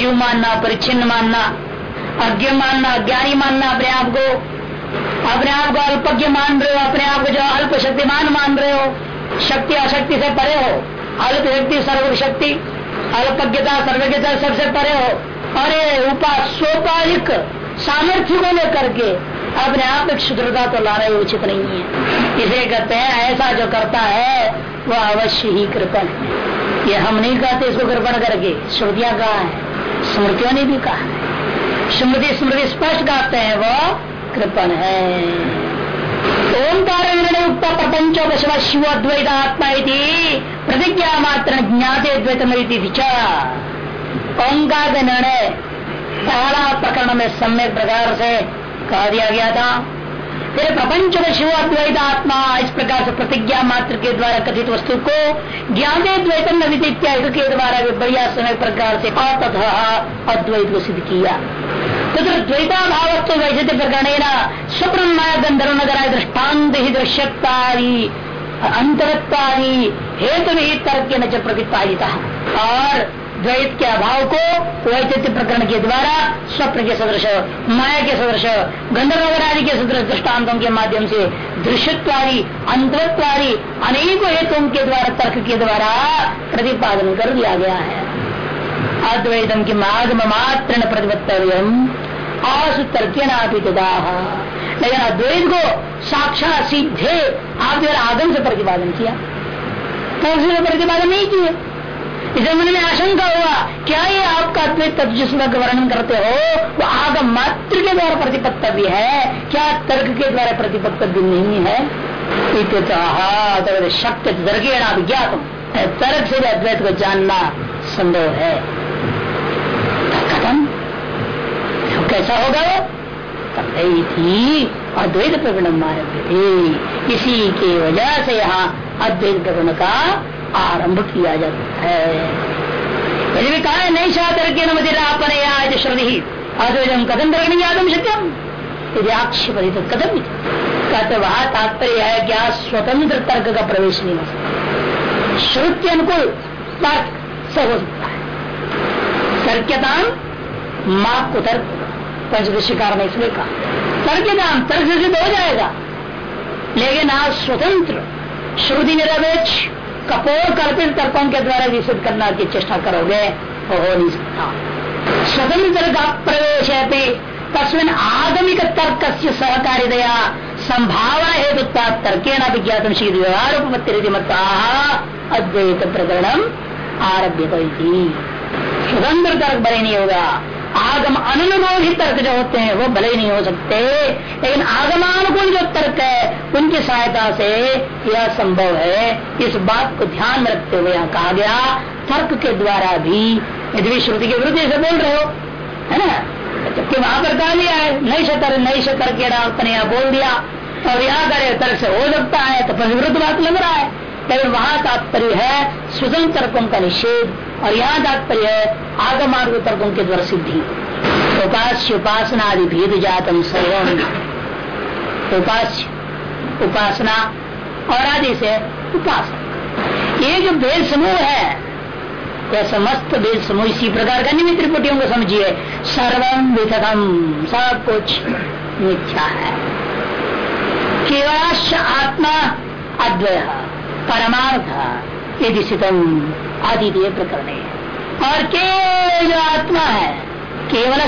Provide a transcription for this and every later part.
जीव मानना, परिच्छिन्न मानना, अज्ञ मानना, अज्ञानी मानना अपने आप को। अपने आप को अल्पज्ञ मान रहे हो, अपने आप को जो अल्प शक्तिमान मान रहे हो, शक्ति अशक्ति से परे हो। अल्प शक्ति अल्पज्ञता, सर्वज्ञता सबसे परे हो। अरे उपास सोपाधिक सामर्थ्य को लेकर के अपने आप एक शुद्रता तो लाना उचित नहीं है। इसे कहते हैं, ऐसा जो करता है, वह अवश्य ही कृपण है। ये हम नहीं कहते इसको कृपण करके, श्रुतियाँ कहा है? स्मृतियों ने भी कहा स्मृति स्मृति स्पष्ट कहते हैं, वो कृपण है। ओंकार युक्त प्रपंचोपशव शिव अद्वैत आत्मा प्रतिज्ञा मात्र ज्ञाते द्वैत ओंकार निर्णय पहला प्रकरण में सम्यक प्रकार से कह दिया गया था। फिर प्रपंच में शिव अद्वैत आत्मा इस प्रकार से प्रतिज्ञा मात्र के द्वारा कथित वस्तु को ज्ञाते द्वैतम इत्यादि के द्वारा भी बढ़िया समय प्रकार से तथा अद्वैत को सिद्ध किया। तो द्वैता भावत्व वैसे प्रकरण स्वप्न गंधर्व नगर दृष्टांत ही दृश्यतारी अंतरत्वादी हेतु ही तर्क न प्रतिपादिता और द्वैत के अभाव को वैचित्य प्रकरण के द्वारा स्वप्न के सदृश, माया के सदृश गंधर्व आदि के सदृश दृष्टान्तों के माध्यम से दृश्यत्वादी, अंतरत्वादी अनेकों हेतुओं के द्वारा, तर्क के द्वारा प्रतिपादन कर दिया गया है। अद्वैतम की मागम मात्र प्रतिपत्तव्य लेकिन अद्वैत को साक्षात सीधे आप जो आगम से प्रतिपादन किया। तो प्रतिपादन नहीं किया? इसे मन में आशंका हुआ, क्या ये आपका अद्वैत तत्व जिसका वर्णन करते हो, वो आगम मात्र के द्वारा प्रतिपत्तव्य है? क्या तर्क के द्वारा प्रतिपत्तव्य नहीं है? शक्ति तर्केण विज्ञातम तर्क से अद्वैत को जानना संभव है। खत्म कैसा होगा वो? थी। अद्वैत प्रकरण मार्ग थे इसी के वजह से यहाँ अद्वैत प्रकरण का आरंभ किया जाता है। यदि कहा नहीं शातर के या श्रुति अद्वैतम कथम नहीं आदम शक्यम। यदि आक्षेपति तो कदम कहते वहाँ तात्पर्य है क्या स्वतंत्र तर्क का प्रवेश नहीं हो सकता। श्रुति अनुकूल तर्क से हो सकता है। तर्क्यता माँ को तर्क। पंचदशिकार ने इसलिए कहा। तर्कदान तर्क से हो जाएगा। लेकिन आप स्वतंत्र श्रुति निरपेक्ष कपोर कल्पित तर्कों के द्वारा विसित करना की चेष्टा करोगे तो हो नहीं सकता। स्वतंत्र का प्रवेश है तस्वीन आगमिक तर्क से सहकारितया संभावना हेतु तर्के न विज्ञातम श्री व्यवहार अद्वैत प्रकरण आरभ्य स्वतंत्र तर्क बने नहीं होगा आगम अनुमोही तर्क जो होते हैं, वो भले ही नहीं हो सकते। लेकिन आगमानुकूल जो तर्क है, उनकी सहायता से यह संभव है। इस बात को ध्यान रखते हुए यहाँ कहा गया, तर्क के द्वारा भी, यदि श्रुति के विरुद्ध से बोल रहे हो, है ना? जबकि वहाँ पर कहा लिया है नई शतर नई शतर के आपने यहाँ बोल दिया। और यहाँ करे तर्क से हो सकता है तो फिर विरुद्ध बात लग रहा है। लेकिन वहाँ तात्पर्य है, स्वतंत्र तर्कों का निषेध और यहाँ तात्पर्य आगमार्ग तर्कों के द्वारा सिद्धि। उपास्य उपासना आदि भेद जातम सर्वम उपास्य, उपासना और आदि से उपासक ये जो भेद समूह है, यह समस्त भेद समूह इसी प्रकार का निमित त्रिपुटियों को समझिए। सर्वम विथकम सब कुछ मिथ्या है। केवल आत्मा अद्वय, परमार्थ। यदि सितम आदित्य प्रकरण और केवल जो आत्मा है केवल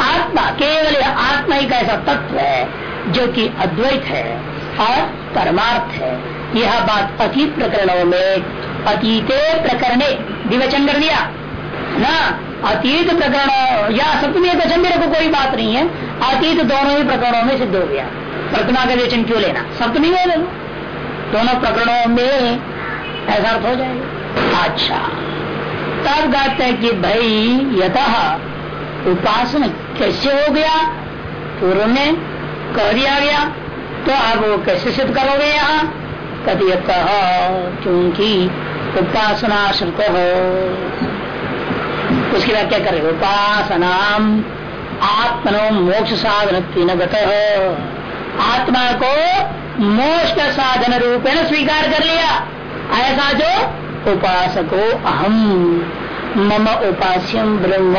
आत्मा केवल आत्मा ही ऐसा तत्व है, जो कि अद्वैत है और परमार्थ है। यह बात अतीत प्रकरणों में, अतीते प्रकरण दिवचन कर दिया। ना, अतीत प्रकरण या सप्तमी दशमी को कोई बात नहीं है, अतीत दोनों ही प्रकरणों में सिद्ध हो गया। प्रतिमा का विवेचन क्यों लेना? सप्तमी दोनों प्रकरणों में ऐसा अर्थ हो जाएगा। अच्छा। तब कहते हैं कि भाई यथ उपासना कैसे हो गया? पूर्व में कह दिया गया। तो आप वो कैसे सिद्ध करोगे यहाँ? कथियत क्योंकि उपासना श्रुत हो। उसकी बात क्या करे उपासना आत्मनो मोक्ष साधन हो आत्मा को मोक्ष का साधन रूपेण स्वीकार कर लिया। ऐसा जो? उपासको अहम मम उपास्यम ब्रह्म।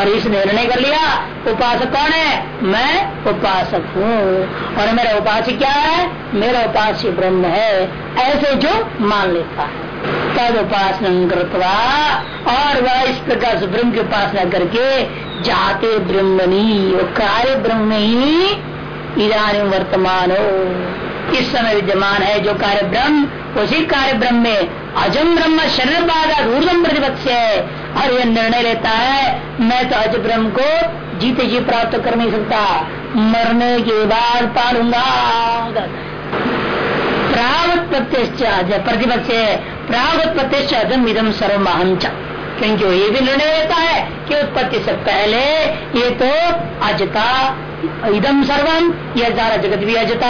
और इस निर्णय कर लिया, उपासक कौन है? मैं उपासक हूँ। और मेरा उपास्य क्या है? मेरा उपास्य ब्रह्म है। ऐसे जो मान लेता है। तद उपासना कृतवा, और वह इस प्रकार से ब्रह्म की उपासना करके जाते ब्रह्मणी। वो कार्य ब्रह्म ही इधानी वर्तमान। हो इस समय विद्यमान है जो कार्य ब्रह्म उसी कार्य ब्रह्म में अजम ब्रह्म शरीर बाधा ऊर्जम प्रतिपक्ष है। और यह निर्णय लेता है, मैं तो अज ब्रह्म को जीते जी प्राप्त कर नहीं सकता। मरने के बाद पालूँगा। प्रावत प्रत्यक्ष प्रतिपक्ष प्रावत प्रत्यक्ष अजम इदम सर्व क्योंकि ये भी निर्णय लेता है कि उत्पत्ति से पहले ये तो अजता इदम सर्वम यह सारा जगत भी अजता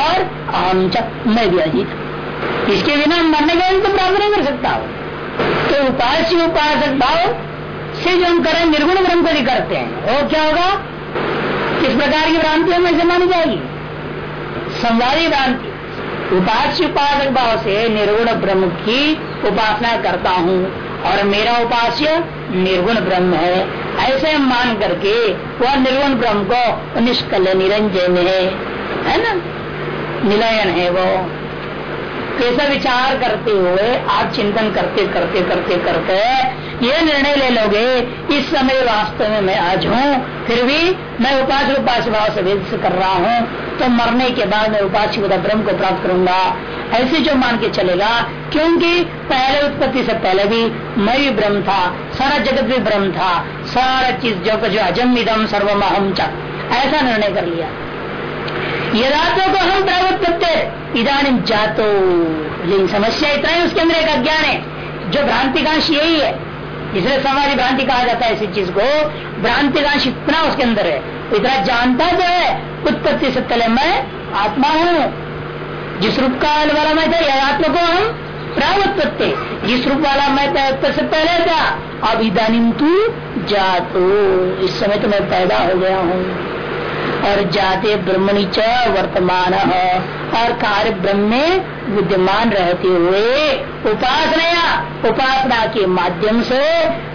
और अहम मैं भी अजित इसके बिना मरने का तो प्राप्त नहीं कर सकता। तो उपास्य उपासक भाव से जो हम करें, निर्गुण ब्रह्म को करते हैं। वो क्या होगा? किस प्रकार की भ्रांति हमें से मानी जाएगी। संवादी भ्रांति। उपास्य उपासक भाव से निर्गुण ब्रह्म की उपासना करता हूँ। और मेरा उपास्य निर्गुण ब्रह्म है। ऐसे मान करके वह निर्गुण ब्रह्म को निष्कल निरंजन है। है ना? निलयन है वो। कैसा विचार करते हुए आप चिंतन करते करते करते करते, ये निर्णय ले लोगे, इस समय वास्तव में मैं आज हूँ, फिर भी मैं उपास उपास भाव से वेद कर रहा हूँ तो मरने के बाद मैं उपास ब्रह्म को प्राप्त करूँगा। ऐसे जो मान के चलेगा, क्योंकि पहले उत्पत्ति से पहले भी मैं भी ब्रह्म था, सारा जगत भी ब्रह्म था, सारा चीज़ जो जो अजम इदम सर्वम अहम ऐसा निर्णय कर लिया। यदा तो को हम प्रावत करते इधानी जातो। लेकिन समस्या इतना ही, उसके अंदर एक अज्ञान है। जो भ्रांतिकांश यही है। इसलिए समाधि भ्रांति कहा जाता है इसी चीज़ को। भ्रांतिकांश इतना उसके अंदर है। इतना जानता तो है, उत्पत्ति से पहले मैं आत्मा हूँ। जिस रूप का वाला मैं था, यह आत्मा को हम प्रावत्पत्ति जिस रूप वाला मैं से पहले था। अब इधानी तू जातो। इस समय तो मैं पैदा हो गया हूँ। और जाते ब्रह्मणि च वर्तमान। और कार्य ब्रह्म में विद्यमान रहते हुए उपासना उपासना के माध्यम से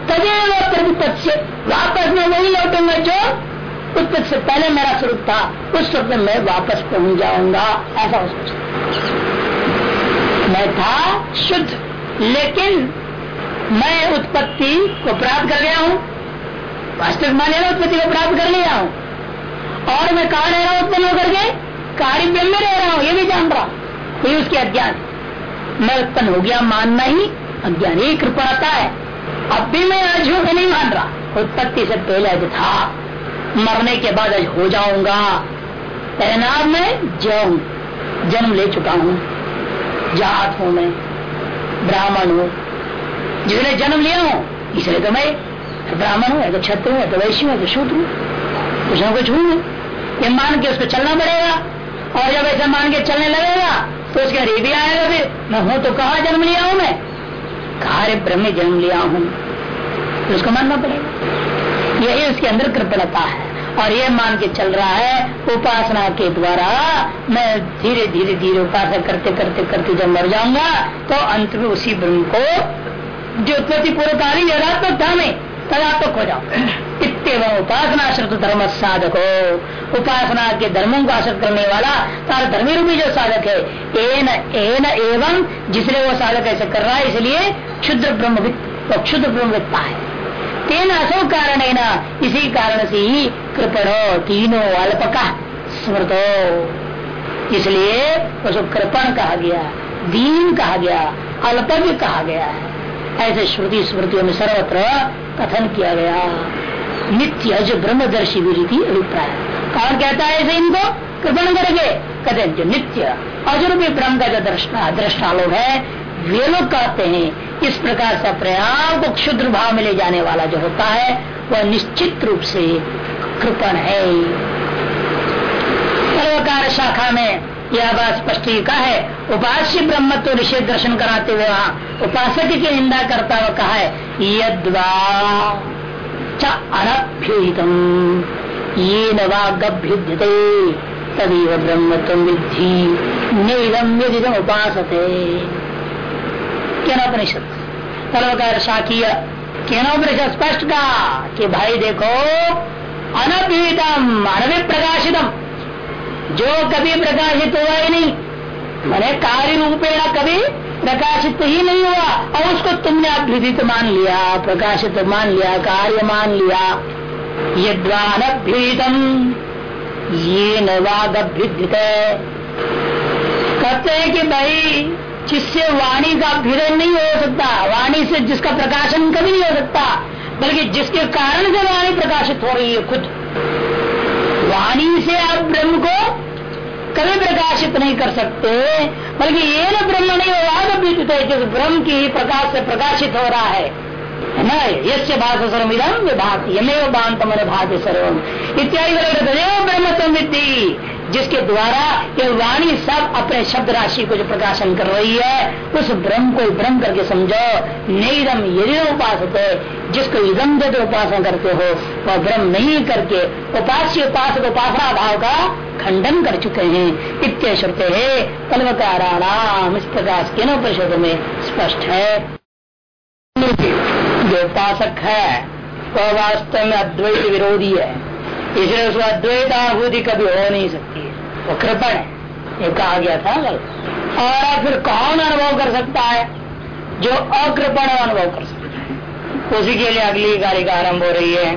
तदेव प्रतिपक्ष। वापस में वही लौटूँगा जो उत्पत्ति से पहले मेरा स्वरूप था, उस स्वरूप में मैं वापस पहुँच जाऊँगा, ऐसा मैं था शुद्ध, लेकिन मैं उत्पत्ति को प्राप्त कर गया हूँ। वास्तविक माने उत्पत्ति को प्राप्त कर लिया हूँ। और मैं कहा रह रहा हूँ उत्पन्न होकर के? कार्य में रह रहा हूँ, ये भी जान रहा ये उसके अज्ञान। मैं उत्पन्न हो गया, मानना ही अज्ञान। ही कृपणता है। अब भी मैं आज हूँ नहीं मान रहा। उत्पत्ति से पहले आज था। मरने के बाद आज हो जाऊँगा। पहनाव में जाऊँ। जन्म ले चुका हूँ। जात हूँ मैं। ब्राह्मण हूँ। जिसने जन्म लिया हूँ, इसलिए तो मैं ब्राह्मण हूँ तो छत्र हूँ तो वैश्य हूँ तो शूद्र हूँ। कुछ ना कुछ हूँ। ये मान के उसको चलना पड़ेगा। और जब ऐसा मान के चलने लगेगा तो उसके हरी भी आएगा फिर। मैं हूँ तो कहा जन्म लिया हूँ मैं? कार्य ब्रह्म जन्म लिया हूँ। तो उसको मानना पड़ेगा। यही उसके अंदर कृपणता है। और ये मान के चल रहा है, उपासना के द्वारा मैं धीरे धीरे धीरे उपासना करते करते करते जब मर जाऊँगा तो अंत में उसी ब्रह्म को, जो उत्पत्ति पूर्वकालीन यथात्मक था मैं तदात्मक हो जाऊँगा इतव उपासना श्रुत धर्म साधक हो। उपासना के धर्मों को आश्रित करने वाला सारा धर्मी रूपी जो साधक है, एन एन एवं जिसने वो साधक ऐसे कर रहा है, इसलिए क्षुद्र ब्रह्म तो क्षुद्र ब्रह्मवित्ता है। तेन असो कारण है ना इसी कारण से ही कृपणो तीनों अल्पका स्मृतो। इसलिए उसको कृपण कहा गया, दीन कहा गया अल्प कहा गया है। ऐसे श्रुति स्मृतियों में सर्वत्र कथन किया गया। नित्य जो ब्रह्मदर्शी विधि अभिप्राय। कौन कहता है ऐसे इनको? कृपण करके कहते जो नित्य अजरूपी ब्रह्म का जो दृष्टा लोग है, वे लोग कहते हैं, इस प्रकार से आप को क्षुद्र भाव में ले जाने वाला जो होता है, वह निश्चित रूप से कृपण है। शाखा में यह बात स्पष्ट कहा है। उपास्य ब्रह्म तो निषेध दर्शन कराते हुए वहाँ उपासक की निंदा करता हुआ कहा है, यद्वा अनभ्युतम ये नवागभ्युद्यते तदीव ब्रह्म तुम विद्धि नेदम यदिदम उपास क्या उपनिषद शाकीय केनोपनिषद स्पष्ट का कि भाई देखो अनपीतम अनभिप्रकाशितम जो कभी प्रकाशित हुआ ही नहीं। मैंने कार्य रूपेण कभी प्रकाशित ही नहीं हुआ। और उसको तुमने अभ्युदित मान लिया, प्रकाशित मान लिया, कार्य मान लिया। यद्वानभ्युतम ये नवागभ्युदित कहते हैं कि भाई, जिससे वाणी का अभ्युदय नहीं हो सकता, वाणी से जिसका प्रकाशन कभी नहीं हो सकता, बल्कि जिसके कारण से वाणी प्रकाशित हो रही है खुद। वाणी से आप ब्रह्म को कभी प्रकाशित नहीं कर सकते, बल्कि ये न ब्रह्म नहीं तो विद्युत है, जिस ब्रह्म की प्रकाश से प्रकाशित हो रहा है। न? यश यमेव बांत मन भाग्य सर्वम। इत्यादि ब्रह्म तुम जिसके द्वारा ये वाणी सब अपने शब्द राशि को जो प्रकाशन कर रही है, उस ब्रह्म को ब्रह्म करके समझो। निदम यदि उपास जिसको इदम दे उपासना करते हो, वह ब्रह्म नहीं करके उपास्य उपासक उपासना भाव का खंडन कर चुके हैं। इतने श्रुते है कलवकाराणाम इस प्रकार के नोपनिषद में स्पष्ट है। जो उपासक है, वह वास्तव में अद्वैत विरोधी है। इसलिए उसको अद्वैत अनुभूति कभी हो नहीं सकती है। वो कृपण है। ये कहा गया था कल और फिर कौन अनुभव कर सकता है? जो अकृपण अनुभव कर सकता है। उसी के लिए अगली कारिका आरंभ हो रही है।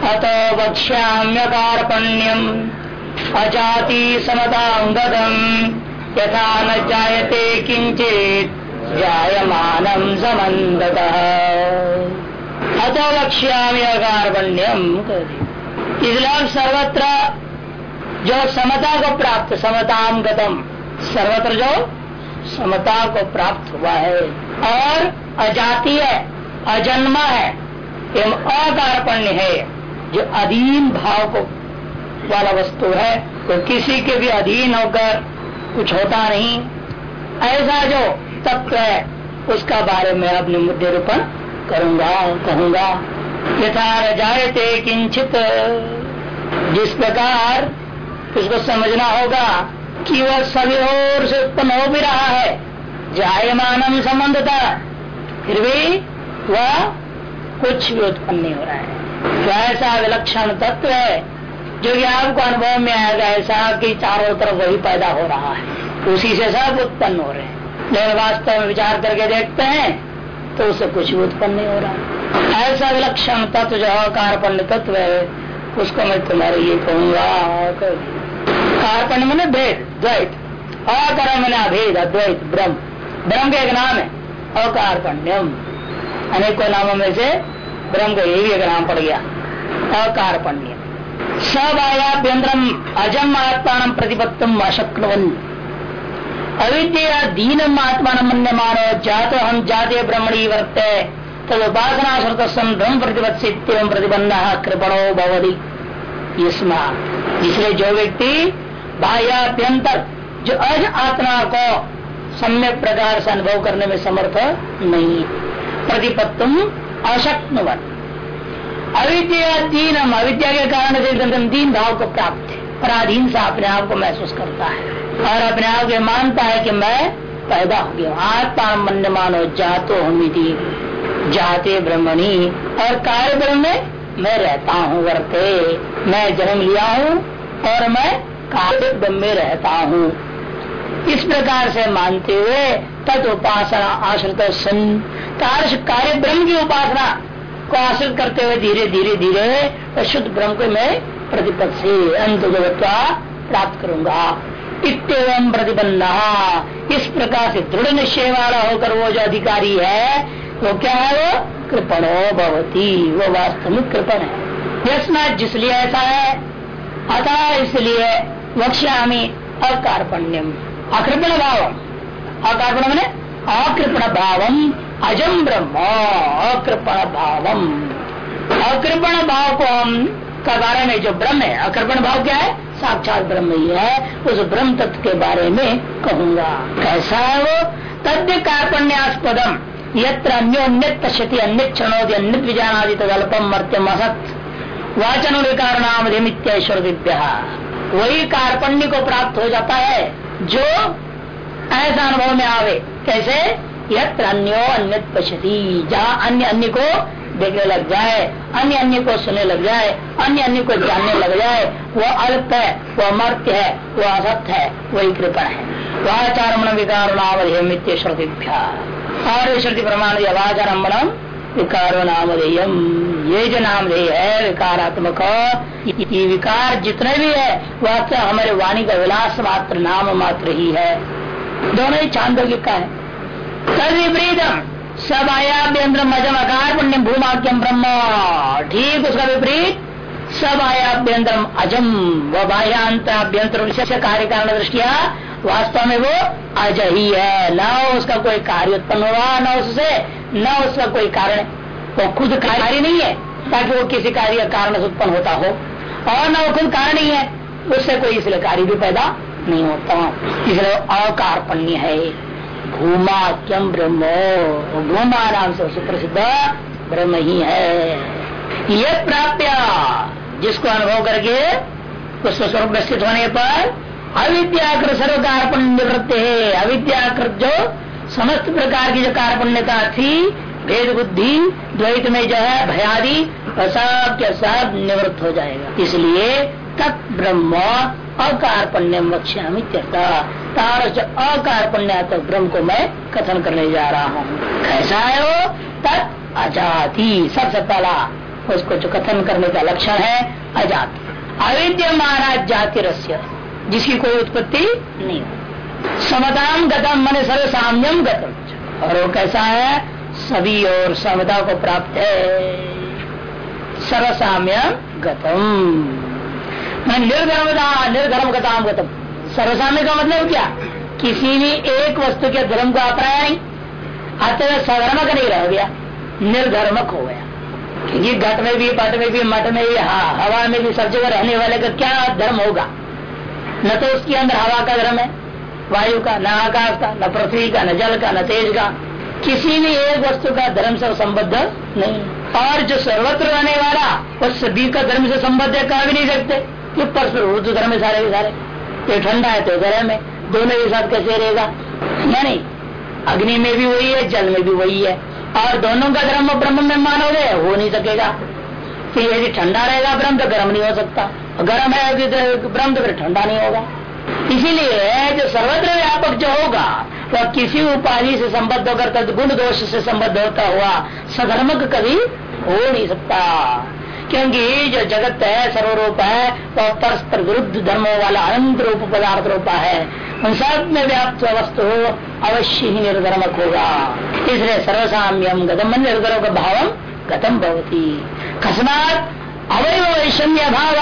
अतो वक्ष्याम्य कार्पण्यम अजाति समतांगदम यथा न जायते किंचित जायमानम समन्दत। अतो वक्ष्याम्य कार्पण्यम इसलिए सर्वत्र जो समता को प्राप्त समताम गतम। सर्वत्र जो समता को प्राप्त हुआ है। और अजातीय अजन्मा है, एवं अकारपण्य है, जो अधीन भाव को वाला वस्तु है। तो किसी के भी अधीन होकर कुछ होता नहीं। ऐसा जो तत्व है, उसका बारे में अपने मुद्दे रूपण करूँगा, कहूँगा। यथा रजायते किंचित। जिस प्रकार उसको समझना होगा कि वह सभी ओर से उत्पन्न हो भी रहा है, जायमानम संबंध था फिर भी वह कुछ भी उत्पन्न नहीं हो रहा है। तो ऐसा विलक्षण तत्व है, जो कि आपको अनुभव में आएगा ऐसा कि चारों तरफ़ वही पैदा हो रहा है, उसी से सब उत्पन्न हो रहे हैं। लेकिन वास्तव में विचार करके देखते हैं तो उसे कुछ भी उत्पन्न नहीं हो रहा। ऐसा विलक्षण तत्व जो कार्पण्य तत्व है उसको मैं तुम्हारे ये कहूँगा कार्पण्य मैंने भेद, द्वैत। अकार मैंने अभेद, अद्वैत, ब्रह्म। ब्रह्म का एक नाम है, अकारपण्यम। अनेकों नामों में से ब्रह्म का ये भी एक नाम पड़ गया अकारपण्य सब आयाभ्यंतरम अजम आत्मा प्रतिपत्तम अशक्नवन। अविद्या दीन आत्मा मन मानो जातो हम जाते ब्रह्मणी वर्ते। तद उपासना प्रतिबंध कृपणो भवदी इसलिए जो व्यक्ति बाह्याभ्यंतर जो अज आत्मा को सम्यक प्रकार से अनुभव करने में समर्थ नहीं। प्रतिपत्तुम अशक्नुवन। अविद्या दीनम, अविद्या के कारण दीन भाव को प्राप्त है। पराधीन से अपने आप को महसूस करता है। और अपने आप को मानता है कि मैं पैदा हो गया आत्मा मन मानो जातो हम जाते ब्रह्मणी और कार्य ब्रह्म में मैं रहता हूँ, वर्ते। मैं जन्म लिया हूँ और मैं कार्य ब्रह्म में रहता हूँ। इस प्रकार से मानते हुए तत् उपासना आश्रित सन कार्य ब्रह्म की उपासना को आश्रित करते हुए धीरे धीरे धीरे शुद्ध ब्रह्म को मैं प्रतिपद से अंत प्राप्त करूँगा। इतम प्रतिबंधा इस प्रकार से दृढ़ निश्चय वाला होकर वो जो अधिकारी है, वो क्या है वो? कृपणो भवती। वो वास्तविक कृपण है। व्यसना जिसलिए ऐसा है, अतः इसलिए वक्ष्यामी अकार्पण्यम। अकृपण भाव अकारपण मैंने अकृपण भावम अजम ब्रह्म अकृपण भावम अकृपण भाव को हम का कारण है जो ब्रह्म है। अकृपण भाव क्या है? साक्षात ब्रह्म ही है, उस ब्रह्म तत्व के बारे में कहूँगा। कैसा है वो? तद्य कार्पण्यास्पदम। यत्र अन्योन्य पश्यति अन्य क्षणोदि अन्य विजानादि तदल्पम मर्त्यम असत। वाचन विकारणेश्वर दिव्य वही कार्पण्य को प्राप्त हो जाता है, जो ऐसा अनुभव में आवे। कैसे? यत्र अन्यो अन्य पश्यति जहाँ अन्य अन्य को देखने लग जाए, अन्य अन्य को सुनने लग जाए, अन्य अन्य को जानने लग जाए वो अल्प है वो अमर्त्य है वो असत्य है, वही कृपण है। वाचारमण विकार नामधेय और श्रुति प्रमाण वाचारमणम विकारो नामधेयम ये जो नामधेय है, विकारात्मक विकार जितने भी है, वह तो हमारे वाणी का विलास मात्र, नाम मात्र ही है। दोनों ही चांदोग्य का है। तद सब आयाभ्यंतर मजम अकार पुण्य भूमाक्यम ब्रह्म। ठीक उसका विपरीत सब आयाभ्यंतरम अजम। व बाह्यांतराभ्यंतर विशेष कार्य कारण दृष्टिया वास्तव में वो अज ही। है न उसका कोई कार्य उत्पन्न हुआ, न उससे, न उसका कोई कारण, वो खुद कार्य नहीं है, ताकि वो किसी कार्य कारण से उत्पन्न होता हो। और न वो खुद कारण ही है, उससे कोई इसलिए कार्य भी पैदा नहीं होता। इसलिए अकारपण्य है। भूमा क्यम ब्रह्मो? भूमा नाम से सुप्रसिद्ध ब्रह्म ही है। ये प्राप्य, जिसको अनुभव करके उस स्वरूप स्थित होने पर अविद्याकृत सर्व निवृत्त है। अविद्याकृत जो समस्त प्रकार की जो कार्पण्यता थी, भेद बुद्धि, द्वैत में जो है, भयादि, सब के सब निवृत्त हो जाएगा। इसलिए तत् ब्रह्म अकारपण्य वक्ष्यामी तार अकारपण्य तो ब्रह्म को मैं कथन करने जा रहा हूँ। कैसा है वो? तत् अजाति। सबसे पहला, उसको जो कथन करने का लक्षण है, अजाति। अविद्यमाना जाति रस्य, जिसकी कोई उत्पत्ति नहीं हो। समताम गतम मन सर्वसाम्यम गतम। और वो कैसा है? सभी और समता को प्राप्त है। सर्वसाम्य गतम। निर्धर्मता निर्धर्म गताम गतम। सर्वसाम्य का मतलब क्या? किसी भी एक वस्तु के धर्म को अपनाया नहीं। अतः सधर्मक नहीं रह गया, निर्धर्मक हो गया। क्योंकि घट में भी, पट में भी, मठ में भी हाँ हवा में भी सब जगह रहने वाले का क्या धर्म होगा? न तो उसके अंदर हवा का धर्म है, वायु का, न आकाश का, न पृथ्वी का, न जल का, न तेज का। किसी भी एक वस्तु का धर्म से संबद्ध नहीं। और जो सर्वत्र रहने वाला उस सभी का धर्म से संबद्ध कह भी नहीं सकते। क्यों तो धर्म सारे के सारे। ये ठंडा है तो गर्म है। दोनों के साथ कैसे रहेगा? या नहीं। अग्नि में भी वही है, जल में भी वही है। और दोनों का धर्म ब्रह्म में मानोगे हो नहीं सकेगा। कि यदि ठंडा रहेगा ब्रह्म तो गर्म नहीं हो सकता। गर्म है ब्रह्म तो फिर ठंडा नहीं होगा। इसीलिए जो सर्वत्र व्यापक जो होगा, वह तो किसी उपाधि से संबद्ध होकर गुण दोष से संबद्ध होता हुआ, सधर्मक कभी हो नहीं सकता। क्योंकि जो जगत है, सर्वरूप है, वह तो परस्पर विरुद्ध धर्मों वाला अनंत रूप पदार्थ रूपा है। उन सब में व्याप्त वस्तु अवश्य ही निर्धर्मक होगा। इसलिए सर्वसाम्यम गतम निर्धर्म का भाव गतम भवती। खसनात अवय वैषम्य भाव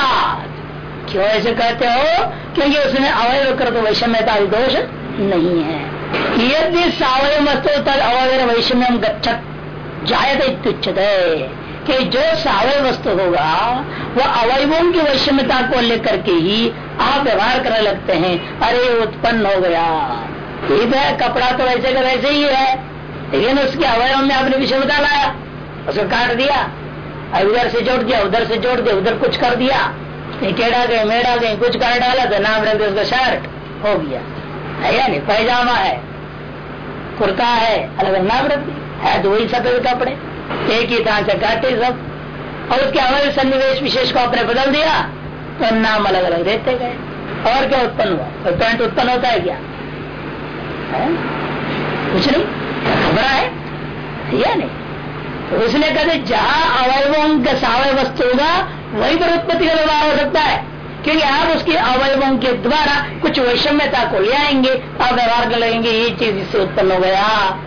क्यों ऐसे कहते हो? क्योंकि उसमें अवय कर तो वैषम्यता दोष नहीं है। यदि सावय वस्तु तद अवय वैषम्यम गच्छत, जायते कि जो सावय वस्तु होगा, वह अवयवों की वैषम्यता को लेकर के ही आप व्यवहार करने लगते हैं। अरे उत्पन्न हो गया। ठीक है, कपड़ा तो वैसे का वैसे ही है। लेकिन उसके अवयव में आपने विषमता लाया उसको काट दिया उधर से जोड़ दिया, उधर से जोड़ दिया, उधर कुछ कर दिया। टेढ़ा गए, मेढ़ा गए, कुछ कर डाला तो नाम रख उसका शर्ट हो गया। है या नहीं? पैजामा है, कुर्ता है, अलग नाम रख है तो वही सफ़ेद कपड़े। एक ही तरह से काटे सब। और उसके अवय सन्निवेश विशेष को आपने बदल दिया तो नाम अलग अलग देते गए। और क्या उत्पन्न हुआ? पैंट उत्पन्न होता है क्या? है? कुछ नहीं। खबरा है? या नहीं। तो इसलिए कहते जहाँ अवयवों का सावय वस्तु होगा, वही पर उत्पत्ति का व्यवहार हो सकता है। क्योंकि आप उसके अवयवों के द्वारा कुछ वैषम्यता को ले आएँगे, आप व्यवहार कर लेंगे, ये चीज़ इससे उत्पन्न हो गया।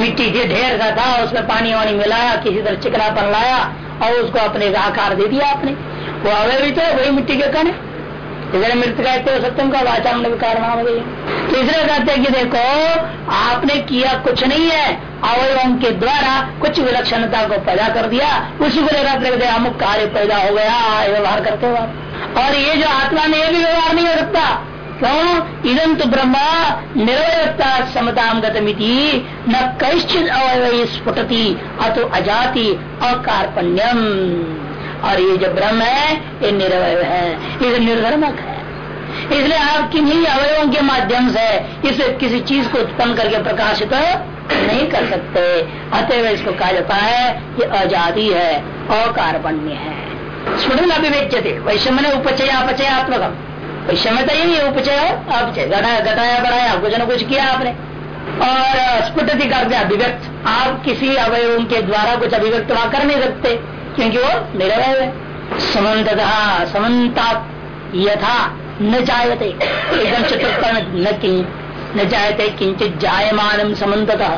मिट्टी के ढेर का था, उसमें पानी वानी मिलाया, किसी तरह चिकनापन लाया, और उसको अपने आकार दे दिया आपने। वो अवय तो वही मिट्टी के कण इसलिए मृत कहते हो, सत्यम का वाचा में कारण तो इसलिए कहते हैं कि देखो, आपने किया कुछ नहीं है, अवयवों के द्वारा कुछ विलक्षणता को पैदा कर दिया। उसी को लेकर अमुक कार्य पैदा हो गया, व्यवहार करते हो और ये जो आत्मा में भी व्यवहार नहीं हो सकता क्यों? इदम तो ब्रह्म निर्वयता समताम गतमिति, न कैश्चित अवय स्फुटती, अतो अजाति अकारपण्यम। और ये जो ब्रह्म है, ये निरवय है, ये निर्धर्मक है। इसलिए आप किन्हीं अवयवों के माध्यम से इस किसी चीज़ को उत्पन्न करके प्रकाशित नहीं कर सकते। अतएव इसको कहा जाता है, ये अजादी है, अकारपण्य है। स्फुटन अभिव्यक्ति थे वैश्य ने उपचय वैश्य में तो यही उपचय हो अपचय घटाया बढ़ाया, कुछ न कुछ किया आपने। और स्फुट कर दिया अभिव्यक्त आप किसी अवयव के द्वारा कुछ अभिव्यक्त वहाँ कर नहीं सकते, क्योंकि वो निरवय है। समन्तः समन्ता यथा, न जायते। एकदम चतुर्थ न न जायते, किंचित जायमान समन्तः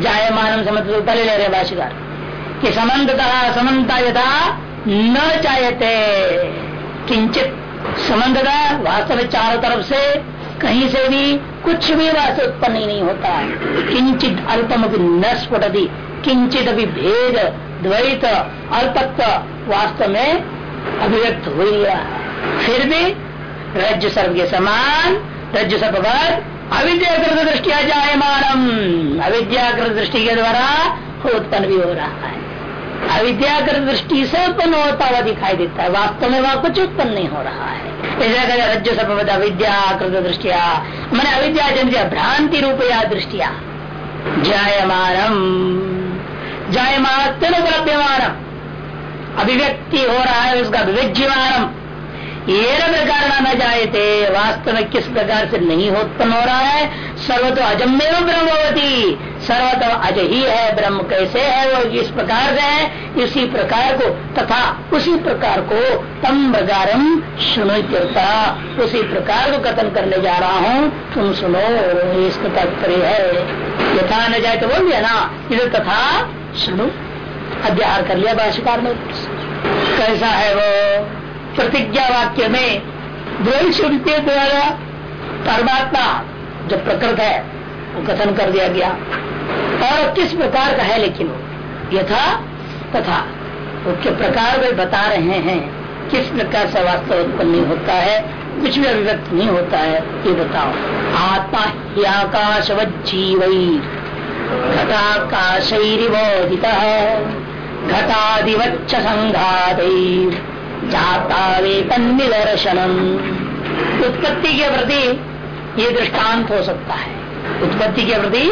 जायमान समन्त पहले ले रहे भाषिकार कि समन्तः समन्ता यथा, न जायते। किंचित समन्तता वास्तव में चारों तरफ़ से कहीं से भी कुछ भी वास्तव उत्पन्न ही नहीं होता। किंचित अल्पम न स्फुटती किंचित अभी भेद, द्वैत, अल्पत्व वास्तव में अभिव्यक्त हो है फिर भी रज्जु सर्व के समान, रज्जु सर्ववत अविद्याकृत दृष्टिया जायमानम। अविद्याकृत दृष्टि के द्वारा उत्पन्न भी हो रहा है। अविद्याकृत दृष्टि से उत्पन्न होता हुआ दिखाई देता है। वास्तव में वहाँ कुछ उत्पन्न नहीं हो रहा है। ऐसा रज्जु सर्ववत अविद्याकृत दृष्टिया। मैंने अविद्या जन भ्रांति रूपया दृष्टिया। जायमानम। जायमान उपलब्धमान अभिव्यक्ति हो रहा है, उसका विविज्यमानम ये प्रकार न जायते वास्तव में किस प्रकार से नहीं उत्पन्न हो रहा है? सर्व सर्वतो अजमेव ब्रह्मवती। सर्वतो अज ही है ब्रह्म कैसे है, वो इस प्रकार से है? इसी प्रकार को, तथा उसी प्रकार को तम प्रकारम सुनो उसी प्रकार को कथन करने जा रहा हूँ। तुम सुनो इसका तात्पर्य है। यथा न जाए तो बोल दिया ना। इधर तथा सुनो। अध्यार कर लिया भाषिकार ने। कैसा है वो? प्रतिज्ञा वाक्य में द्वैत द्वारा परमात्मा जो प्रकृत है, वो कथन कर दिया गया। और किस प्रकार का है लेकिन यथा तथा। मुख्य प्रकार वे बता रहे हैं? किस प्रकार से वास्तव उत्पन्न होता है? कुछ भी अभिव्यक्त नहीं होता है, ये बताओ। आत्मा ही आकाश व जीवई घटाकाशैरिवोदित, घटादिवच्च संघात। जाता वेतन निदर्शनम उत्पत्ति के प्रति ये दृष्टांत हो सकता है। उत्पत्ति के प्रति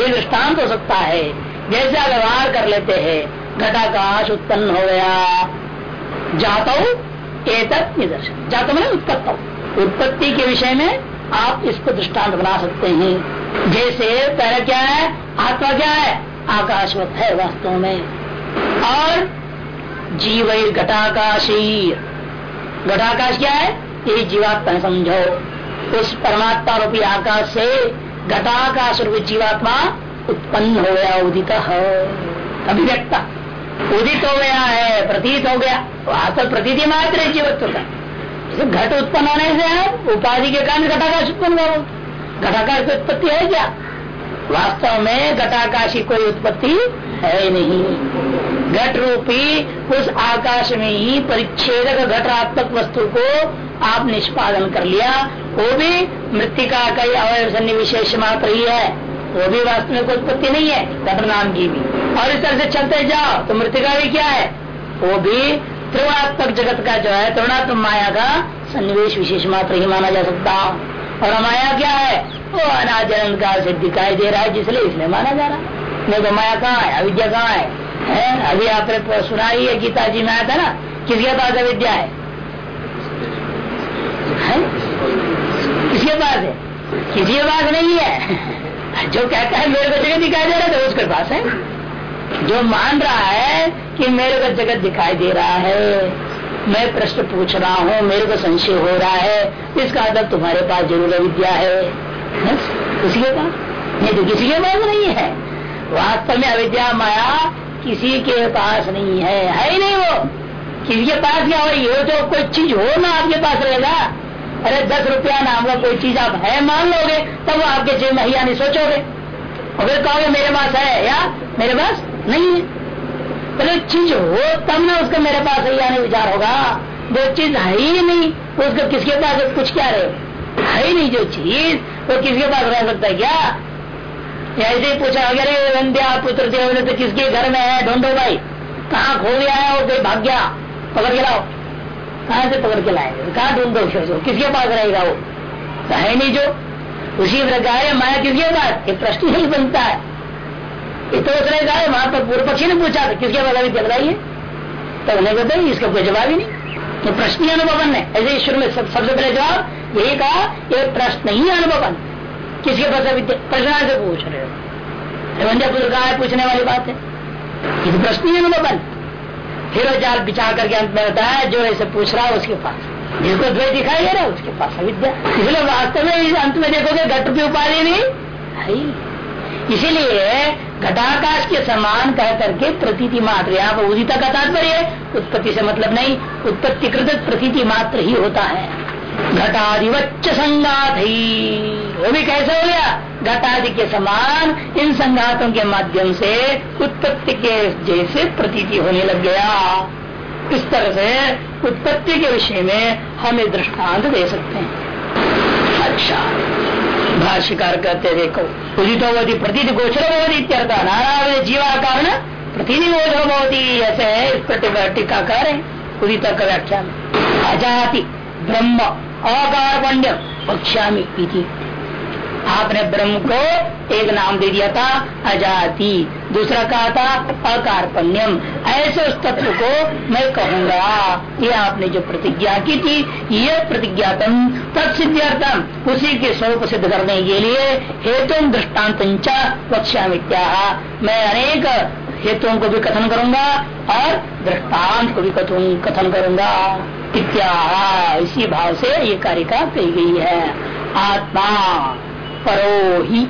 ये दृष्टांत हो सकता है। जैसे व्यवहार कर लेते हैं, घटाकाश उत्पन्न हो गया। जातो एक निदर्शन जातो मैंने उत्पत्त। उत्पत्ति के विषय में आप इसको दृष्टांत बना सकते हैं। जैसे पहले क्या है? आत्मा क्या है? आकाशवत है वास्तव में। और जीव घटाकाशी घटाकाश क्या है? ये जीवात्मा समझो। उस परमात्मा रूपी आकाश से घटाकाश रूपी जीवात्मा उत्पन्न हो गया, उदित अभिव्यक्त। उदित हो गया है, प्रतीत हो गया। वास्तव प्रतीति मात्र है जीवत्व का। घट उत्पन्न होने से है, उपाधि के कारण घटाकाश उत्पन्न हो घटाकाश की उत्पत्ति है क्या? वास्तव में घटाकाशी कोई उत्पत्ति है नहीं। घट रूपी उस आकाश में ही परिच्छेदक घटात्मक वस्तु को आप निष्पादन कर लिया। वो भी मृतिका का अवय सन्निविशेष मात्र ही है। वो भी वास्तव में कोई उत्पत्ति नहीं है घट नाम की भी। और इस तरह से चलते जाओ तो मृतिका भी क्या है? वो भी त्रिगुणात्मक जगत का जो है त्रिगुणात्मक माया का सन्निवेश विशेष मात्र ही माना जा सकता। और माया क्या है? वो अनाजन काल से दिखाई दे रहा है जिसलिए इसलिए माना जा रहा। है नहीं तो माया कहाँ है? अविद्या कहाँ है, है? अभी आपने सुना ही है गीता जी में आया था ना? किसके पास अविद्या है? किसके पास है? किसी के पास नहीं है। जो कहता है मेरे को जगह दिखाई दे रहा है तो उसके पास है। जो मान रहा है कि मेरे को जगत दिखाई दे रहा है, मैं प्रश्न पूछ रहा हूँ, मेरे को संशय हो रहा है, इसका मतलब तुम्हारे पास ज़रूर विद्या है। किसी के पास? नहीं तो किसी के पास नहीं है। वास्तव में अविद्या माया किसी के पास नहीं है। है ही नहीं वो। किसी के पास क्या हो ये तो कोई चीज़ हो ना आपके पास रहेगा। अरे दस रुपया नाम का कोई चीज़ आप है मान लोगे, तब वो आपके जेब में नहीं सोचोगे? और फिर कहोगे, मेरे पास है या मेरे पास नहीं है। पहले चीज़ हो, तब ना उसका मेरे पास ही आने विचार होगा। जो चीज़ है ही नहीं, उसका किसके पास कुछ क्या रहे? है ही नहीं जो चीज़, वो किसके पास रह सकता है क्या? ऐसे ही पूछा अगर वंद्या पुत्र तो किसके घर में है? ढूंढो भाई। कहाँ खो गया है और भाग गया? पकड़ के लाओ। कहा से पकड़ के लाए कहाँ ढूंढो किसके पास रहेगा वो? तो है नहीं जो। उसी प्रकार माया किसके पास? ये प्रश्न ही बनता है। ये तो उसने कहा वहाँ पर पूर्व पक्षी ने पूछा था किसके वाला विद्या बताइए तो उन्हें कहते इसका कोई जवाब ही नहीं। तो प्रश्न ही अनुभवन है। ऐसे ईश्वर में सब, सबसे पहले जवाब यही कहा प्रश्न ही अनुभवन किसके पास प्रश्न से पूछ रहे हो? कहा है, पूछने वाली बात है। ये प्रश्न ही अनुभवन फिर वो जाल बिछा करके अंत में है, जो ऐसे पूछ रहा है उसके पास। जिसको द्वैत दिखाई दे रहा है, उसके पास अविद्या। इसलिए वास्तव में इस अंत में देखोगे, घट की उपाधि नहीं। इसीलिए घटाकाश के समान कह करके प्रतीति मात्र, यहाँ पर उदिता का तात्पर्य उत्पत्ति से मतलब नहीं उत्पत्ति कृत प्रतीति मात्र ही होता है। घटाधिवच्च संगात ही वो भी कैसे हो गया? घटादि के समान इन संघातों के माध्यम से उत्पत्ति के जैसे प्रतीति होने लग गया। इस तरह से उत्पत्ति के विषय में हम एक दृष्टांत दे सकते हैं। अच्छा। भाष्यकार कहते देखो उदितो वती प्रतीत गोचर होती इत्यर्थ नारायण जीवा कारण प्रतीति गोचर भवती ऐसे है, इस पर टीकाकार है उदित का व्याख्यान। अजाति, ब्रह्म अकार पंड्य पक्षामी आपने ब्रह्म को एक नाम दे दिया था, अजाति। दूसरा कहा था, अकारपण्यम। ऐसे उस तत्व को मैं कहूँगा। ये आपने जो प्रतिज्ञा की थी, ये प्रतिज्ञातम तत्सिद्ध्यर्थम। उसी के स्वरूप सिद्ध करने के लिए हेतु दृष्टांत पक्षा मैं अनेक हेतुओं को भी कथन करूँगा और दृष्टांत को भी कथन करूँगा। इत्या इसी भाव से ये कारिका कही गई है। आत्मा परो ही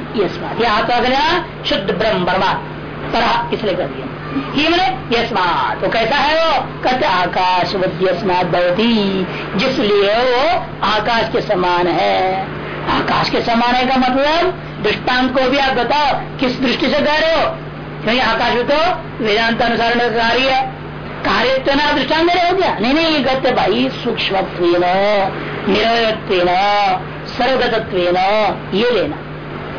ये आत्मा गया शुद्ध ब्रह्म परमात्मा। पर इसलिए कर दिया? ही मैंने यस्मात। तो कैसा है वो? कहते आकाश यस्मात भवती। जिसलिए वो आकाश के समान है। आकाश के समान है का मतलब दृष्टांत को भी आप बताओ। किस दृष्टि से कह रहे हो? क्योंकि आकाश तो वेदांत अनुसार है। कार्य तो दृष्टान रहे हो गया। नहीं नहीं कहते भाई। सूक्ष्म निरवत्व सर्वगतत्व ये लेना।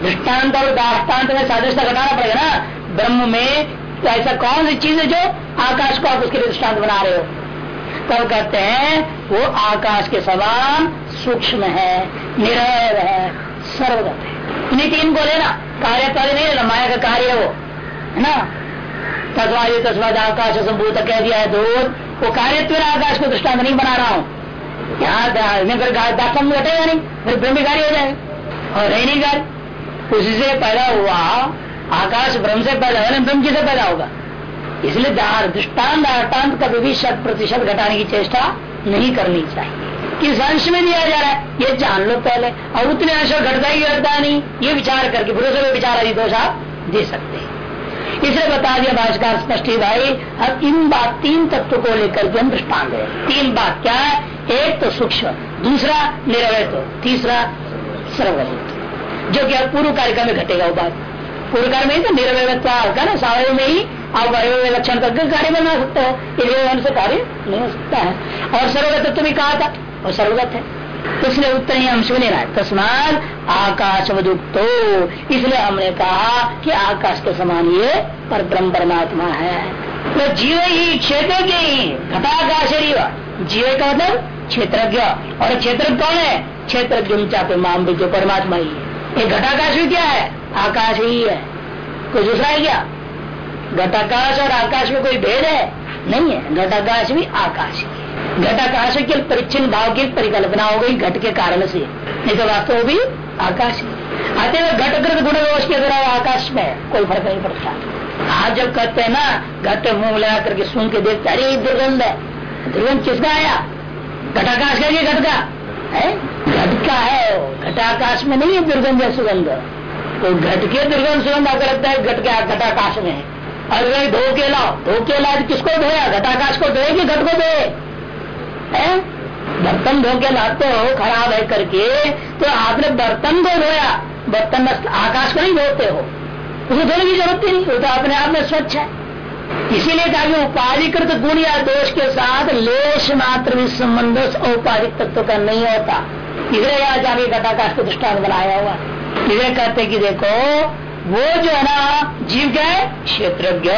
दृष्टांत और दाष्टान्त में सादृश्य घटाना पड़ेगा ना। ब्रह्म में तो ऐसा कौन सी चीज़ है जो आकाश को आप उसके लिए दृष्टांत बना रहे हो? तब तो कहते हैं, वो आकाश के समान सूक्ष्म है निरय है, सर्वगत है। इन्हीं तीन को लेना। कार्य कार्य नहीं लेना, माया का कार्य वो। है ना? तस्वाद तस्वाद आकाश संभूत कह दिया है दूर वो कार्यत्व आकाश को दृष्टांत नहीं बना रहा हूँ। यहाँ फिर दाष्टान घटेगा नहीं। फिर ब्रह्म कार्य हो जाएगा और नहीं कार्य उसी से पैदा हुआ आकाश ब्रह्म से पैदा हुआ ब्रह्म किसे पैदा होगा। इसलिए दृष्टान दाष्टान्त कभी भी शत प्रतिशत घटाने की चेष्टा नहीं करनी चाहिए। किस अंश में दिया जा रहा है। ये जान लो पहले। और उतने अंश घटता ही घटता नहीं। ये विचार करके भरोसे विचार आदि दोष आप दे सकते हैं। इसलिए बता दिया भाषकर स्पष्ट भाई, अब इन बात तीन तत्व को लेकर के हम दृष्टान है। तीन बात क्या है? एक तो सूक्ष्म, दूसरा निरवैत तीसरा सर्वहित जो कि अब पूर्व कार्यक्रम में घटेगा वो बात। पूर्व कार्य में तो निरवैत्व होगा ना, सावय में ही आप वय लक्षण करके कार्य बना सकते हो। से कार्य नहीं हो सकता है। और सर्वगत तो भी कहा था, और सर्वगत है। इसलिए उत्तर ही अंश में लेना है। आकाश वदुक्तो इसलिए हमने कहा कि आकाश के समान ये पर ब्रह्म परमात्मा है। तो जीव ही क्षेत्र के ही घटाकाश जीव का मतलब क्षेत्रज्ञ। और क्षेत्र कौन है? क्षेत्र चापे माम जो परमात्मा ही है। ये घटाकाश भी क्या है? आकाश ही है। कोई दूसरा है क्या? घटाकाश और आकाश में कोई भेद है? नहीं है। घटाकाश भी आकाश ही घटाकाश के परिचिन भाव की परिकल्पना हो गई घट के कारण से। नहीं तो वास्तव भी आकाश ही आते हुए घटकृत गुण दोष के द्वारा आकाश में कोई फ़र्क नहीं पड़ता। आज जब कहते हैं ना, घट मुँह लगा करके सुन के देखते अरे दुर्गंध है। दुर्गंध किसका आया? घटाकाश का घट का? है? घट का है। घटाकाश में नहीं है दुर्गंध या सुगंध। तो घट के दुर्गंध सुगंध आपको लगता है, घट के घटाकाश में है। अरे धो के लाओ धो के लाओ किसको धोया? घटाकाश को धोए कि घट को धोए। बर्तन धो के लाते हो, खराब है करके तो आपने बर्तन को धोया। बर्तन आकाश को नहीं धोते हो। उसे धोने की ज़रूरत ही नहीं, वो तो अपने आप में स्वच्छ है। इसीलिए कहा कि उपाधिकृत गुण या दोष के साथ लेश मात्र भी संबंध औपाधिक तत्व का नहीं होता। इसलिए यहाँ जाके घटाकाश को दृष्टान बनाया हुआ। इसे कहते कि देखो वो जो है ना, जीव क्या है? क्षेत्रज्ञ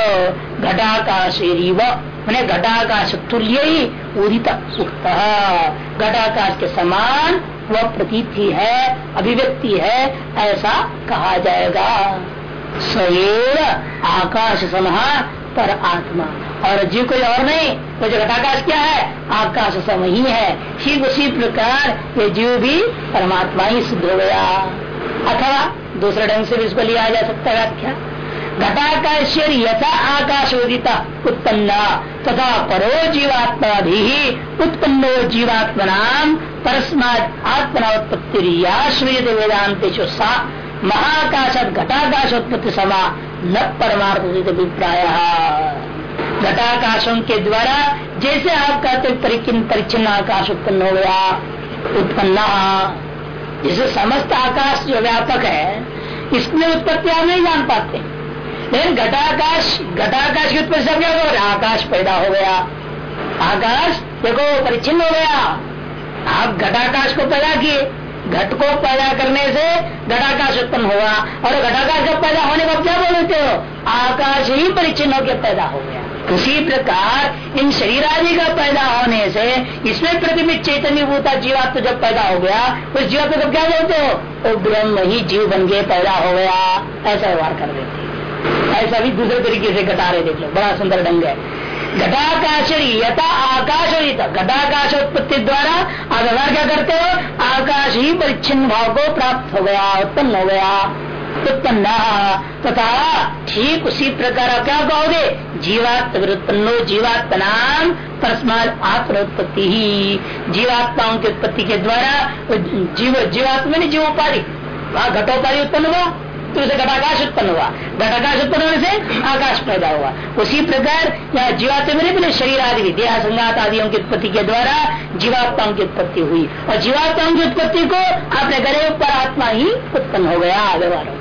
घटाकाश मैंने घटाकाश तुल्य ही उदित उक्त घटाकाश के समान वह प्रतीति है अभिव्यक्ति है, ऐसा कहा जाएगा। सएव आकाश समहा पर आत्मा। और जीव कोई और नहीं तो जो घटाकाश क्या है? आकाश सम ही है। ठीक उसी प्रकार ये जीव भी परमात्मा ही सिद्ध हो गया। अथवा दूसरे ढंग से भी इसको लिया जा सकता है व्याख्या। घटाकाश यथा आकाश उदिता उत्पन्न, तथा परो जीवात्मा भी उत्पन्नो जीवात्मना परस्मात आत्मना उत्पत्ति वेदांत सा महाकाश घटाकाश उत्पत्ति समा न परमार्थ उदित अभिप्राय। घटाकाशों के द्वारा जैसे आप कहते परिचिन आकाश उत्पन्न हो गया, उत्पन्न। जैसे समस्त आकाश जो व्यापक है, इसमें उत्पत्ति आप नहीं जान पाते। लेकिन घटाकाश घटाकाश की उत्पत्ति सब क्या हो रहा आकाश पैदा हो गया। आकाश देखो परिचिन हो गया। आप घटाकाश को पैदा किए। घट को पैदा करने से घटाकाश उत्पन्न हुआ। और घटाकाश का पैदा होने को क्या बोलते हो? आकाश ही परिचिन होकर पैदा हो गया। उसी प्रकार इन शरीर आदि का पैदा होने से इसमें प्रतिबित चैतन्य भूता जीवात्म जब पैदा हो गया, उस जीवात्म को क्या बोलते हो? वो ब्रह्म ही जीव बन गए पैदा हो गया। ऐसा व्यवहार कर देते ऐसा भी दूसरे तरीके से घटा रहे देख लो। बड़ा सुंदर ढंग है। घटाकाश यथा आकाश घटाकाश उत्पत्ति द्वारा आप व्यवहार क्या करते हो? आकाश ही परिच्छिन्न भाव को प्राप्त हो गया, उत्पन्न हो गया। उत्पन्न। तथा ठीक उसी प्रकार क्या कहोगे? जीवात्म नाम परस्मात आत्मोत्पत्ति ही। जीवात्माओं की उत्पत्ति के द्वारा जीव जीवात्मा ने जीवोपाधि। वहाँ घटोपाधि उत्पन्न हुआ। तो उसे घटाकाश उत्पन्न हुआ। घटाकाश उत्पन्न होने से आकाश पैदा हुआ। उसी प्रकार यहाँ जीवात्म शरीर आदि विद्या संघात आदियों की उत्पत्ति के द्वारा जीवात्माओं की उत्पत्ति हुई। और जीवात्माओं की उत्पत्ति को अपने गले पर आत्मा ही उत्पन्न हो गया, व्यवहार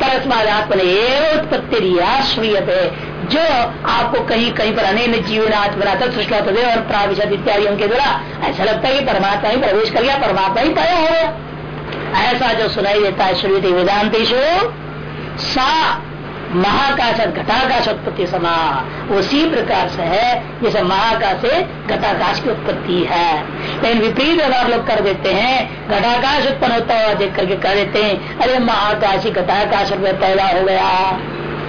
परस्माद आत्मा एवं उत्पत्ति आश्रियत है जो आपको कहीं कहीं पर अनेक जीवन आत्मना सृष्टा और प्राविशद इत्यादियों के द्वारा, ऐसा लगता है कि परमात्मा ही प्रवेश कर गया, परमात्मा ही पाया हो गया। ऐसा जो सुनाई देता है श्रुति वेदांतेश सा महाकाश घटाकाश उत्पत्ति समा। उसी प्रकार से है, जैसे महाकाश से घटाकाश की उत्पत्ति है। लेकिन विपरीत व्यवहार लोग कर देते हैं, घटाकाश उत्पन्न होता हुआ देख करके कह देते हैं, अरे महाकाश घटाकाश पैदा हो गया।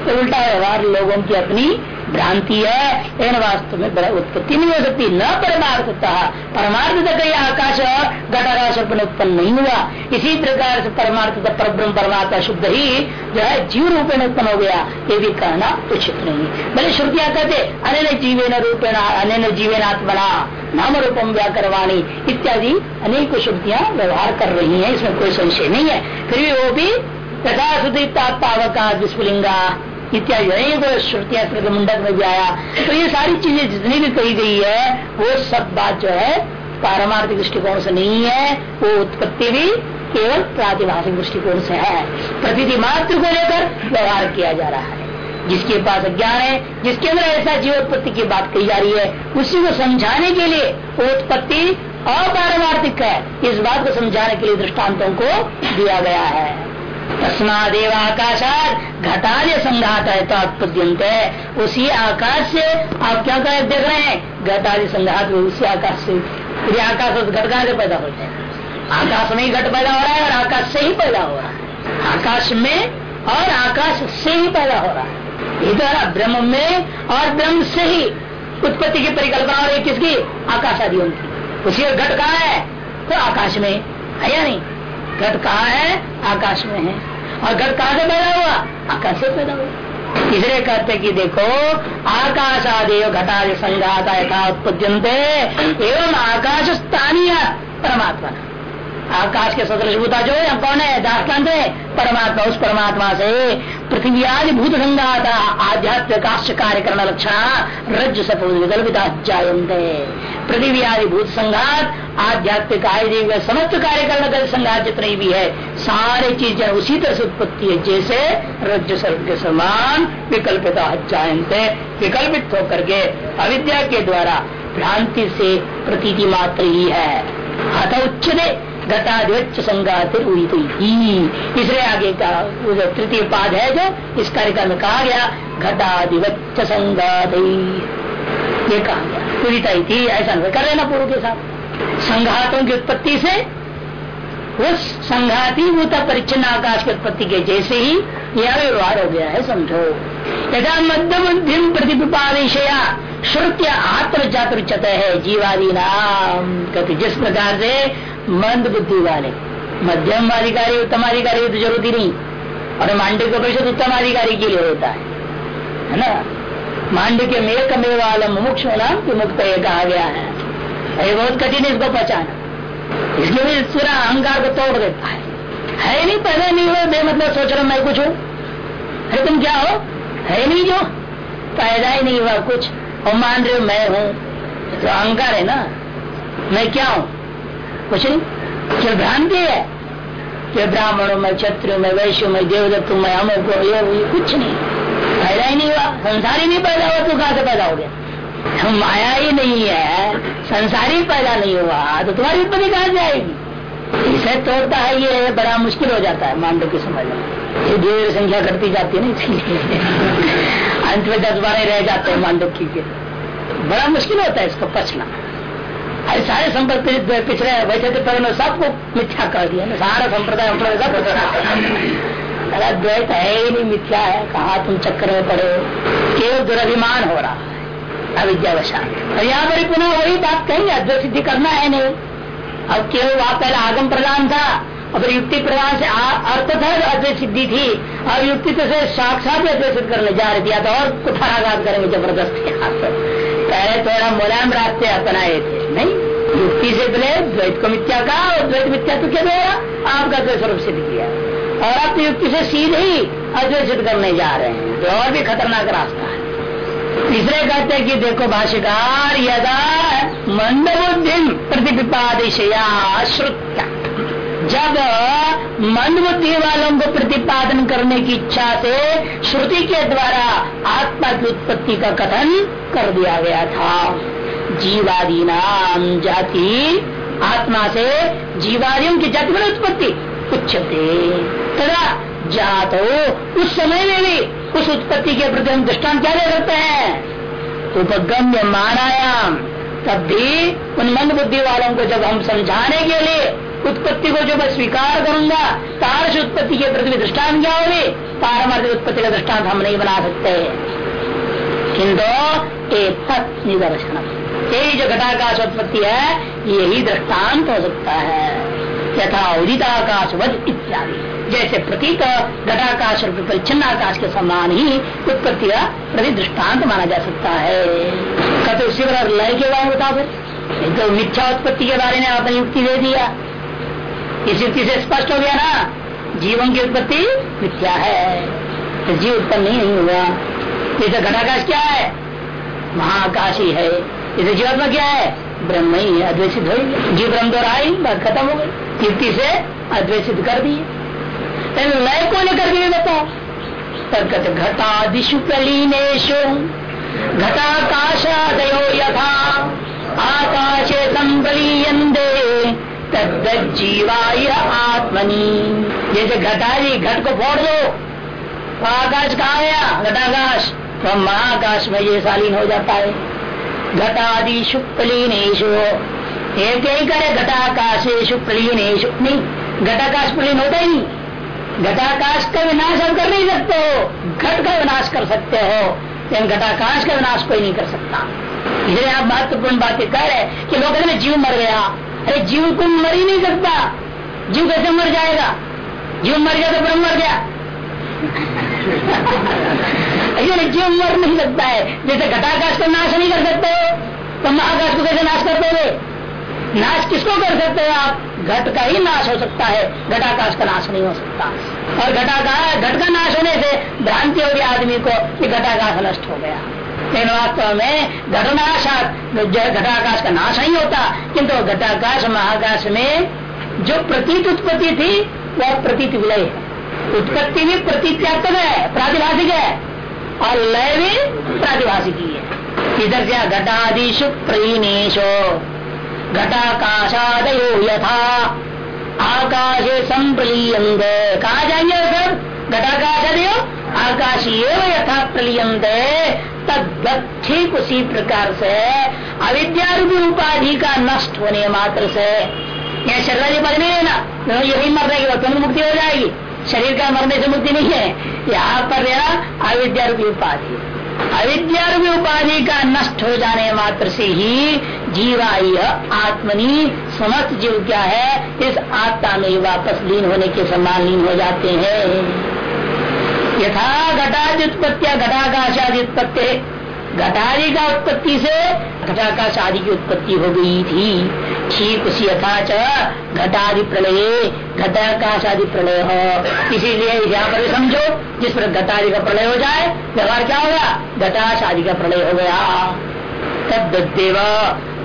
तो उल्टा व्यवहार लोगों की अपनी भ्रांति है लेकिन वास्तव में उत्पत्ति नहीं हो सकती। न परमार्थता। परमार्थ कहीं आकाश और घटाकाश उत्पन्न नहीं हुआ। इसी प्रकार से परमार्थ पर ब्रह्म परमात्मा शुद्ध ही जो है, जीव रूप में उत्पन्न हो गया। ये भी कहना उचित नहीं। भले श्रुतियाँ कहते अने जीवेन रूपेण अने जीवेन आत्मना, नाम रूपम व्याकरवाणी इत्यादि अनेक श्रुतियाँ व्यवहार कर रही है। इसमें कोई संशय नहीं है। फिर भी वो भी तथा सुदीप्त पावका विस्फुलिंगा। इत्यादि अनेक श्रुतियाँ मुंडक में भी आया तो ये सारी चीज़ें जितनी भी कही गई है, वो सब बात जो है पारमार्थिक दृष्टिकोण से नहीं है। वो उत्पत्ति भी केवल प्रातिभाषिक दृष्टिकोण से है। प्रकृति मात्र को लेकर व्यवहार किया जा रहा है। जिसके पास ज्ञान है, जिसके अंदर ऐसा जीवोत्पत्ति की बात कही जा रही है, उसी को समझाने के लिए उत्पत्ति अपारमार्थिक है। इस बात को समझाने के लिए दृष्टांतों को दिया गया है। तस्मादेव आकाशात घटार्य संघात है तो उत्पद्यंत है उसी आकाश से आप क्या कर देख रहे हैं? घटार्य संघात उसी आकाश। से यदि आकाश घट से पैदा होते हैं? आकाश में ही घट पैदा हो रहा है और आकाश से ही पैदा हो रहा है। आकाश में और आकाश से ही पैदा हो रहा है। इधर ब्रह्म में और ब्रह्म से ही उत्पत्ति की परिकल्पना हो रही किसकी? आकाश आदियों की। उसी घट कहा है? तो आकाश में, है या नहीं? घट कहा है? आकाश में है। और घट कहा से पैदा हुआ? आकाश से पैदा हुआ। इसलिए कहते कि देखो, आकाश आदि घटादि संघात यथा उत्पद्यंते एवं आकाश स्थानीय परमात्मा। आकाश के सदृश भूता जो है कौन है? दास परमात्मा, उस परमात्मा से पृथ्वी आदि भूत संघात आध्यात्मिक कार्य करना लक्षण रज सपूत जायते पृथ्वी आदि भूत संघात आध्यात्मिक आदि समस्त कार्य करना संघात जितने भी है, सारे चीज़ें उसी तरह से उत्पत्ति है, जैसे रज सर्व के समान विकल्पित जायते विकल्पित होकर के अविद्या के द्वारा भ्रांति से प्रतीति मात्र ही है। अतः उच्चते घटाधिवच संगातिर इसलिए आगे का तृतीय पाद है जो, इस कार्यक्रम में कहा गया घटाधिवच संगात ये कहा गया। पीड़िता थी, ऐसा कर लेना पूर्व के साथ। संघातों की उत्पत्ति से उस संघाती भूत परिच्छिन्न आकाश की उत्पत्ति के जैसे ही यह व्यवहार हो गया है, समझो। यथा मध्य बुद्धि प्रतिपिपादेशया श्रुत्य आत्म जातुचत है जीवादी नाम। कहते जिस प्रकार से मंद बुद्धि वाले, मध्यम अधिकारी, उत्तम अधिकारी तो ज़रूरत नहीं। और मांडव का परिषद उत्तम अधिकारी के लिए होता है। है ना? मांडव्य में कमे वाला मुमुक्ष मुक्त कहा गया है। ये बहुत कठिन है, इसको पहचाना इसलिए भी पूरा अहंकार को तोड़ देता है है नहीं, पहले नहीं हो बे मतलब सोच रहा मैं कुछ हूँ। अरे तुम क्या हो? है नहीं जो। पैदा ही नहीं हुआ कुछ। और मान रहे हो मैं हूँ। तो अहंकार है ना। मैं क्या हूँ? कुछ नहीं। जो भ्रांति है। कि ब्राह्मणों में, क्षत्रियो में, वैश्य में, देवदत्त में, अमुक ये कुछ नहीं। पैदा ही नहीं हुआ। संसार ही नहीं पैदा हुआ तो कहाँ से पैदा हो गया? माया ही नहीं है, संसारी पैदा नहीं हुआ तो तुम्हारी उत्पत्ति कहाँ जाएगी इसे तोड़ता है ये, बड़ा मुश्किल हो जाता है मांडव की समझ में। ये धीरे संख्या घटती जाती है ना इसलिए। अंत में दस बारह रह जाते हैं मांडव की के। बड़ा मुश्किल होता है इसको पचना। अरे सारे संप्रदाय पिछड़े वैसे तो पहले सबको मिथ्या कर दिया ना, सारा संप्रदाय सब द्वैत है ही नहीं, मिथ्या है, कहा तुम चक्कर में पड़े केवल दुराभिमान हो रहा है। अविद्यावशा। और यहाँ पर पुनः वही बात कहेंगे अद्वैत सिद्धि करना है नहीं। अब केवल वहाँ पहले आगम प्रदान था, और युक्ति प्रदान से अर्थ था अद्वैत सिद्धि थी। और युक्ति तो से साक्षात अद्वैत करने जा रही थी तो और कुठाराघात करेंगे ज़बरदस्त पहले थोड़ा मुलायम रास्ते अपनाए थे। नहीं, युक्ति से पहले द्वैत को मिथ्या कहा, और द्वैत मिथ्या तो क्या देगा आपका द्वैत स्वरूप सिद्ध किया। और आप युक्ति से सीधे ही अद्वैत सिद्ध करने जा रहे हैं। जो और भी खतरनाक रास्ता है। तीसरे कहते हैं कि देखो भाष्यकार, यदा मंद बुद्धि प्रतिपिपादिशया श्रुत्या। जब मंद बुद्धि वालों को प्रतिपादन करने की इच्छा से श्रुति के द्वारा आत्मा की उत्पत्ति का कथन कर दिया गया था। जीवादी नाम जाति आत्मा से जीवादियों की जाति में उत्पत्ति। उच्चते तथा जातो उस समय में भी उस उत्पत्ति के प्रति हम दृष्टान क्या दे सकते हैं? उपगम्य मानायाम। तब भी उन मंद बुद्धि वालों को जब हम समझाने के लिए उत्पत्ति को जो मैं स्वीकार करूँगा तारस उत्पत्ति के प्रति दृष्टान क्या होगी? पारमार्थिक उत्पत्ति का दृष्टांत हम नहीं बना सकते। किंतु एक निदर्शन यही जो घटाकाश उत्पत्ति है, यही दृष्टांत हो सकता है। यथा उदिताकाश वध इत्यादि। जैसे प्रतीक घटाकाश और परिच्छन आकाश के समान ही उत्पत्ति का प्रति दृष्टांत माना जा सकता है। कहते उसी पर लय के बारे में बता फिर। तो मिथ्या उत्पत्ति के बारे में आपने युक्ति दे दिया। इस युक्ति से स्पष्ट हो गया ना जीवन की उत्पत्ति मिथ्या है। तो जीव उत्पन्न नहीं, हुआ। इसे घटाकाश क्या है? महाकाश ही। है इसे जीवात्मा क्या है? ब्रह्म ही है अद्वैसित हो जीव ब्रह्म तो रहा ही बात खत्म हो गई। युक्ति से अद्वैसित कर दिए। लय को लेकर के बताओ कहते घटादिशु प्रलीनेशु घटाकाशादयो यथा। आकाशे संबलीयंदे जीवाय आत्मनी। जैसे घटारी, घट को फोड़ दो। आकाश कहा गया घटाकाश। तो महाकाश में ये शालीन हो जाता है। घटादि शुक्लीनेशु एक ही करे? घटाकाशेशु प्रलीनेशु नहीं, घटाकाश प्रलीन होता ही नहीं। घटाकाश का विनाश हम कर नहीं सकते हो। घट का विनाश कर सकते हो। लेकिन घटाकाश का विनाश कोई नहीं कर सकता। इसलिए आप महत्वपूर्ण बात कह रहे कि लोग जीव मर गया। अरे, जीव को मर ही नहीं सकता। जीव कैसे मर जाएगा? जीव मर गया तो ब्रह्म मर गया। जीव मर नहीं सकता है। जैसे घटाकाश का नाश नहीं कर सकते हो तो महाकाश को कैसे नाश कर दोगे? नाश किसको कर सकते हैं आप? घट का ही नाश हो सकता है। घटाकाश का नाश नहीं हो सकता। और घटाकाश, घट का नाश होने से भ्रांति हो गई आदमी को कि घटाकाश नष्ट हो गया। लेकिन वास्तव में घटनाशात घटाकाश का नाश नहीं होता, किंतु घटाकाश महाकाश में जो प्रतीत उत्पत्ति थी, वह प्रतीत विलय है। उत्पत्ति भी प्रतीत्यात्मक है, प्रातिभाषिक है, और लय भी प्रातिभाषिक ही इधर से घटादिशु प्रहीनेशो घटाकाशादयो यथा। आकाशे संप्रलीयंग कहा जाएँगे सब घटाकाशादयो? आकाश यथा प्रलियंत तद ठीक उसी प्रकार से। अविद्या उपाधि का नष्ट होने मात्र से। यह शरीर पद नहीं लेना यही मर रहेगी तुम मुक्ति हो जाएगी। शरीर का मरने से मुक्ति नहीं है। यहाँ पर यह अविद्या उपाधि अविद्या उपाधि का नष्ट हो जाने मात्र से ही जीवा यह आत्मनी समस्त जीव क्या है, इस आत्मा में वापस लीन होने के समान लीन हो जाते हैं। यथा घटाद उत्पत्तिया घटाकाशाद उत्पत्ति घटादि का उत्पत्ति से घटाकाश आदि की उत्पत्ति हो गई थी। ठीक उसी यथाच घटादि प्रलय घटाकाश आदि प्रलय हो। इसीलिए यहाँ पर समझो, जिस पर घटादि का प्रलय हो जाए, व्यवहार क्या होगा? घटाश आदि का प्रलय हो गया। तब देव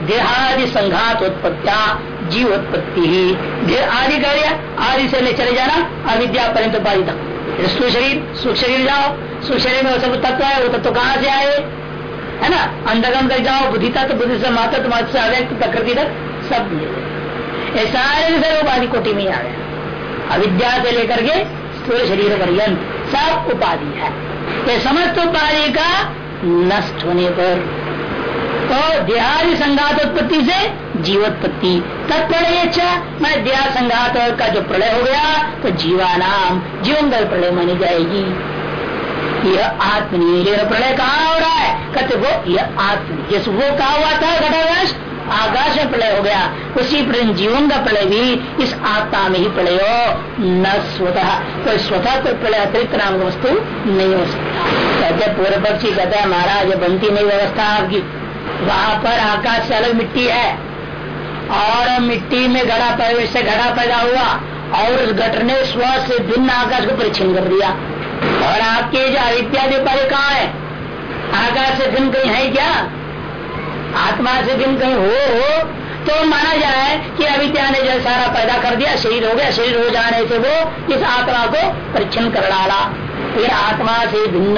देहादि संघात उत्पत्तिया, जीव उत्पत्ति ही। आदि कर आदि से ले चले जाना, अविद्या पर्यंत तक शरीर सुख शरीर जाओ। सुख शरीर में वो सब तत्व है, वो तत्व कहाँ से आए? है ना? अंधगम कर जाओ, बुद्धि तत्व बुद्धि से माता तो माता से अव्यक्त प्रकृति तक सब ये सारे से उपाधि कोटि में आ गया। अविद्या से लेकर के स्थूल शरीर पर्यंत सब उपाधि है। ये समस्त उपाधि का नष्ट होने पर तो देहादि संघात उत्पत्ति से जीवोत्पत्ति। तत्प्रलय अच्छा मैं देहा संघात का जो प्रलय हो गया तो जीवा नाम जीवन का प्रलय मानी जाएगी। यह आत्मनीय प्रलय कहाँ हो रहा है? कहते, वो, यह आत्म जिस वो कहा हुआ था? घटाकाश आकाश में प्रलय हो गया। उसी प्रलय जीवन का प्रलय भी इस आत्मा में ही प्रलय हो। न स्वतः। कोई स्वतः कोई प्रलय अतिरिक्त नाम वस्तु नहीं हो सकता। कहते, पूर्व पक्षी कहते हैं, महाराज बनती नहीं व्यवस्था आपकी। वहाँ पर आकाश से अलग मिट्टी है। और मिट्टी में घड़ा पैदा घड़ा पैदा हुआ। और उस ने स्व से भिन्न आकाश को परिचिन कर दिया। और आपके जो अविद्यादि पर कहा है आकाश से भिन्न कहीं है क्या? आत्मा से भिन्न कहीं हो, हो तो माना जाए कि अविद्या ने जो सारा पैदा कर दिया शरीर हो गया शरीर हो जाने से वो इस आत्मा को परिचन कर डाला। फिर आत्मा से भिन्न